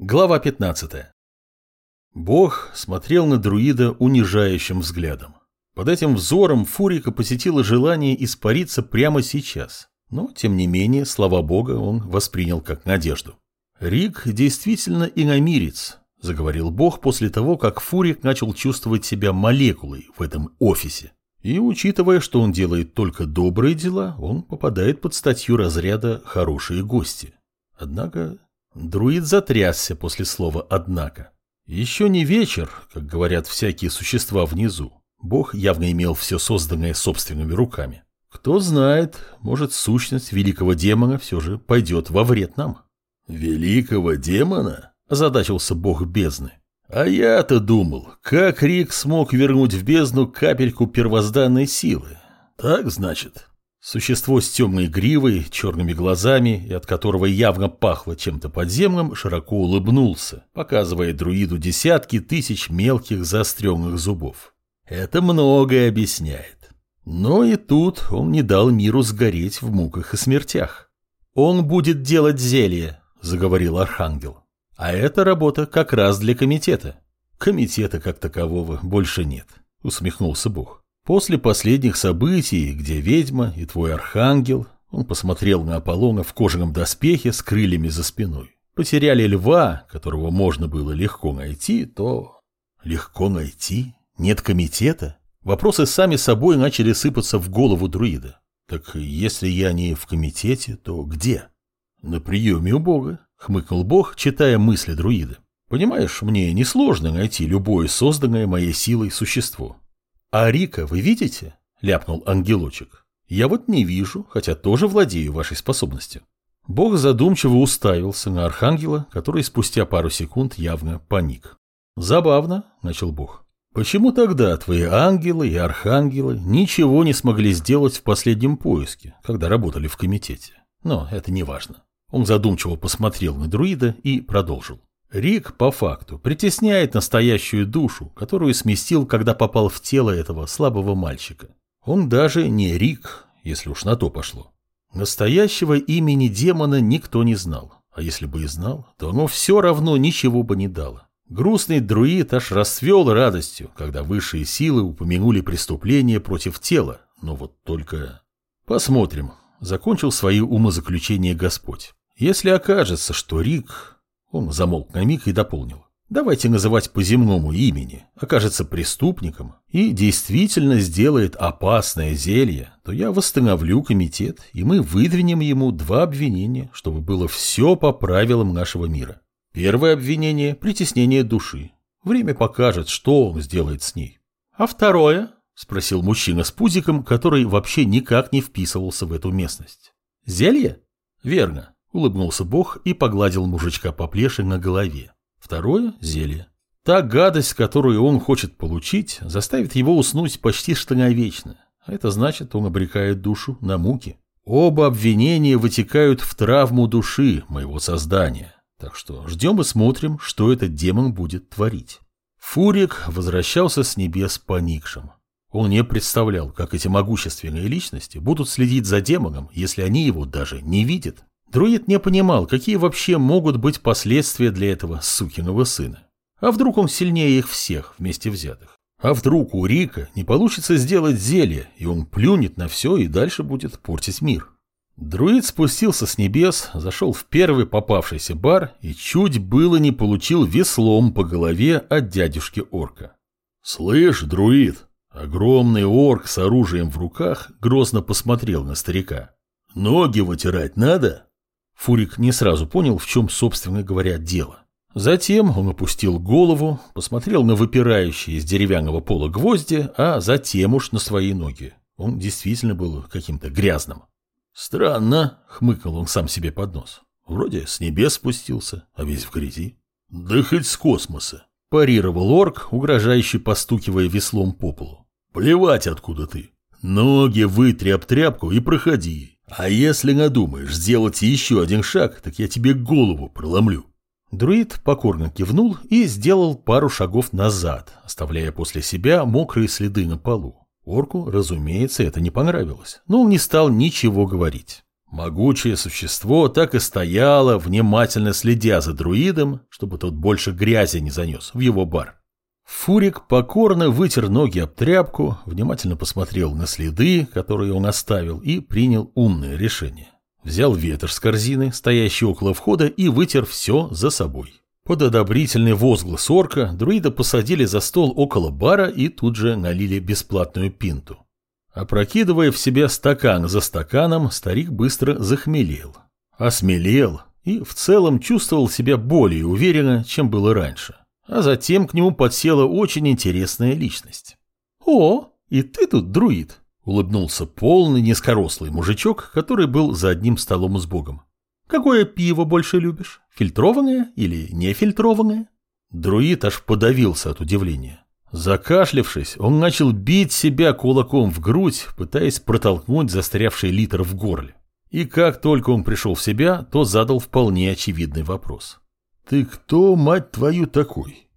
Глава 15. Бог смотрел на друида унижающим взглядом. Под этим взором Фурика посетило желание испариться прямо сейчас. Но, тем не менее, слова Бога он воспринял как надежду. «Рик действительно иномирец», – заговорил Бог после того, как Фурик начал чувствовать себя молекулой в этом офисе. И, учитывая, что он делает только добрые дела, он попадает под статью разряда «хорошие гости». Однако Друид затрясся после слова «однако». Еще не вечер, как говорят всякие существа внизу. Бог явно имел все созданное собственными руками. Кто знает, может, сущность великого демона все же пойдет во вред нам. «Великого демона?» – озадачился бог бездны. «А я-то думал, как Рик смог вернуть в бездну капельку первозданной силы. Так, значит?» Существо с темной гривой, черными глазами и от которого явно пахло чем-то подземным, широко улыбнулся, показывая друиду десятки тысяч мелких заостренных зубов. Это многое объясняет. Но и тут он не дал миру сгореть в муках и смертях. «Он будет делать зелье», — заговорил Архангел. «А это работа как раз для комитета». «Комитета как такового больше нет», — усмехнулся Бог. После последних событий, где ведьма и твой архангел, он посмотрел на Аполлона в кожаном доспехе с крыльями за спиной, потеряли льва, которого можно было легко найти, то... Легко найти? Нет комитета? Вопросы сами собой начали сыпаться в голову друида. Так если я не в комитете, то где? На приеме у Бога, хмыкнул Бог, читая мысли друида. Понимаешь, мне несложно найти любое созданное моей силой существо. «А Рика вы видите?» – ляпнул ангелочек. «Я вот не вижу, хотя тоже владею вашей способностью». Бог задумчиво уставился на архангела, который спустя пару секунд явно паник. «Забавно», – начал Бог. «Почему тогда твои ангелы и архангелы ничего не смогли сделать в последнем поиске, когда работали в комитете? Но это не важно». Он задумчиво посмотрел на друида и продолжил. Рик, по факту, притесняет настоящую душу, которую сместил, когда попал в тело этого слабого мальчика. Он даже не Рик, если уж на то пошло. Настоящего имени демона никто не знал, а если бы и знал, то оно все равно ничего бы не дало. Грустный друид аж расцвел радостью, когда высшие силы упомянули преступление против тела, но вот только... Посмотрим, закончил свои умозаключения Господь. Если окажется, что Рик он замолк на миг и дополнил. Давайте называть по земному имени, окажется преступником и действительно сделает опасное зелье, то я восстановлю комитет, и мы выдвинем ему два обвинения, чтобы было все по правилам нашего мира. Первое обвинение – притеснение души. Время покажет, что он сделает с ней. А второе – спросил мужчина с пузиком, который вообще никак не вписывался в эту местность. Зелье? Верно. Улыбнулся Бог и погладил мужичка по плеше на голове. Второе – зелье. Та гадость, которую он хочет получить, заставит его уснуть почти что навечно. А это значит, он обрекает душу на муки. Оба обвинения вытекают в травму души моего создания. Так что ждем и смотрим, что этот демон будет творить. Фурик возвращался с небес поникшим. Он не представлял, как эти могущественные личности будут следить за демоном, если они его даже не видят. Друид не понимал, какие вообще могут быть последствия для этого сукиного сына. А вдруг он сильнее их всех вместе взятых? А вдруг у Рика не получится сделать зелье, и он плюнет на все и дальше будет портить мир? Друид спустился с небес, зашел в первый попавшийся бар и чуть было не получил веслом по голове от дядюшки орка. «Слышь, друид!» Огромный орк с оружием в руках грозно посмотрел на старика. «Ноги вытирать надо?» Фурик не сразу понял, в чем, собственно говоря, дело. Затем он опустил голову, посмотрел на выпирающие из деревянного пола гвозди, а затем уж на свои ноги. Он действительно был каким-то грязным. «Странно», — хмыкнул он сам себе под нос. «Вроде с небес спустился, а весь в грязи». «Да хоть с космоса», — парировал орк, угрожающе постукивая веслом по полу. «Плевать, откуда ты. Ноги вытри об тряпку и проходи. А если надумаешь сделать еще один шаг, так я тебе голову проломлю. Друид покорно кивнул и сделал пару шагов назад, оставляя после себя мокрые следы на полу. Орку, разумеется, это не понравилось, но он не стал ничего говорить. Могучее существо так и стояло, внимательно следя за друидом, чтобы тот больше грязи не занес в его бар. Фурик покорно вытер ноги об тряпку, внимательно посмотрел на следы, которые он оставил, и принял умное решение. Взял ветер с корзины, стоящей около входа, и вытер все за собой. Под одобрительный возглас орка друида посадили за стол около бара и тут же налили бесплатную пинту. Опрокидывая в себя стакан за стаканом, старик быстро захмелел. Осмелел и в целом чувствовал себя более уверенно, чем было раньше. А затем к нему подсела очень интересная личность. «О, и ты тут, друид!» — улыбнулся полный низкорослый мужичок, который был за одним столом с богом. «Какое пиво больше любишь? Фильтрованное или нефильтрованное?» Друид аж подавился от удивления. Закашлявшись, он начал бить себя кулаком в грудь, пытаясь протолкнуть застрявший литр в горле. И как только он пришел в себя, то задал вполне очевидный вопрос. «Ты кто, мать твою, такой?